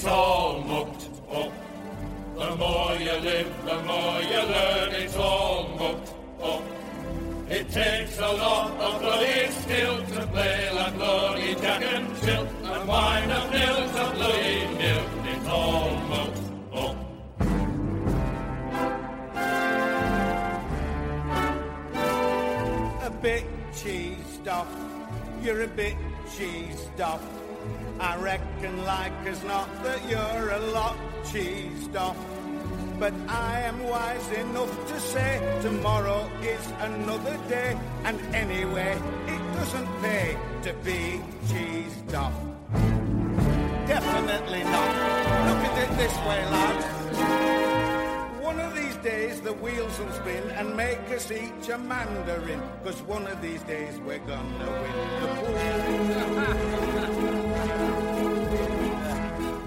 It's all mucked up. The more you live, the more you learn. It's all mucked up. It takes a lot of bloody skill to play like bloody Jack and Jill and wind up nil to bloody nil. It's all mucked up. a bit cheesed off. You're a bit cheesed off. I reckon like as not that you're a lot cheesed off. But I am wise enough to say tomorrow is another day. And anyway, it doesn't pay to be cheesed off. Definitely not. Look at it this way, lads. The wheels will spin and make us each a mandarin. Cause one of these days we're gonna win the pool.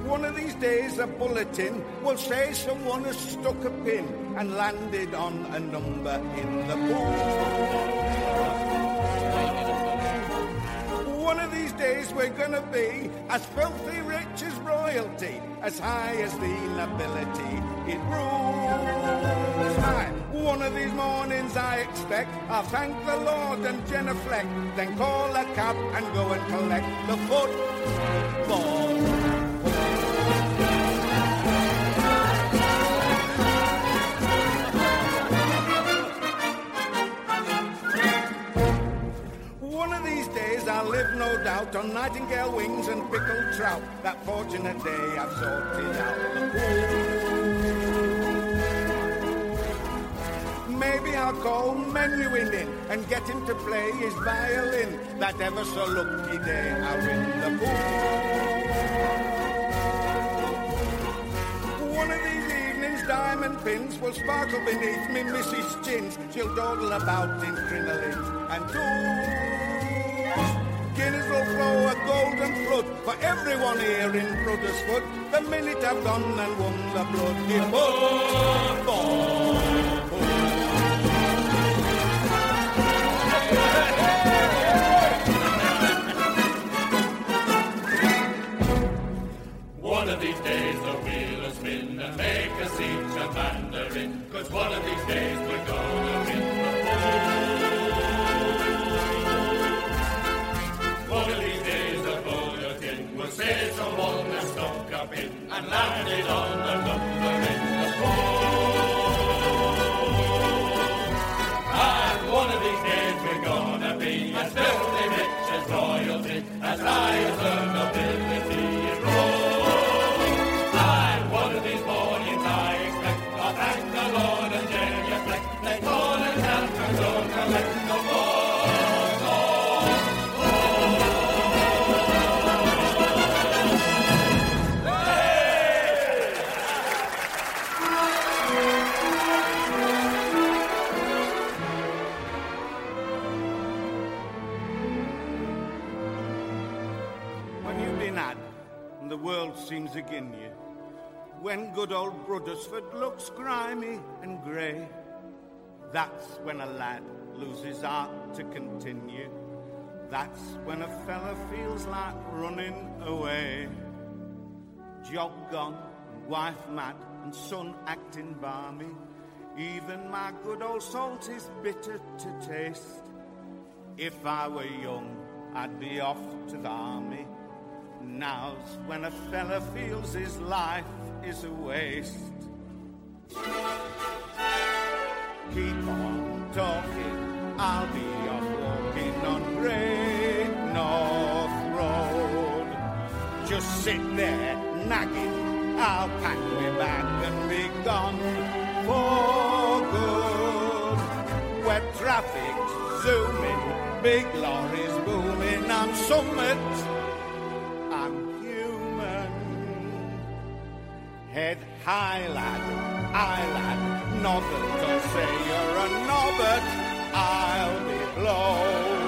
One of these days a bulletin will say someone has stuck a pin and landed on a number in the pool. One of these days we're gonna be as filthy rich as royalty, as high as the nobility. It rules One of these mornings I expect I'll thank the Lord and genuflect, then call a cab and go and collect the football. One of these days I'll live no doubt on nightingale wings and pickled trout. That fortunate day I've sorted out Call Menuhin in and get him to play his violin. That ever so lucky day I win the pool. One of these evenings diamond pins will sparkle beneath me Mrs. Chin's. She'll dawdle about in crinolines and tools. Guineas will flow a golden flood for everyone here in Bruddersford. The minute I've gone and won the bloody football. One of these days You've had and the world seems again you, when good old Bruddersford looks grimy and grey, that's when a lad loses heart to continue. That's when a fella feels like running away. Job gone, wife mad, and son acting balmy. Even my good old salt is bitter to taste. If I were young, I'd be off to the army. Now's when a fella feels his life is a waste. Keep on talking, I'll be off walking on Great North Road. Just sit there nagging, I'll pack my bag and be gone for good. Where traffic's zooming, big lorries booming, I'm summit. Head high, lad, eye lad, nothing to say you're a nobbert. I'll be blown.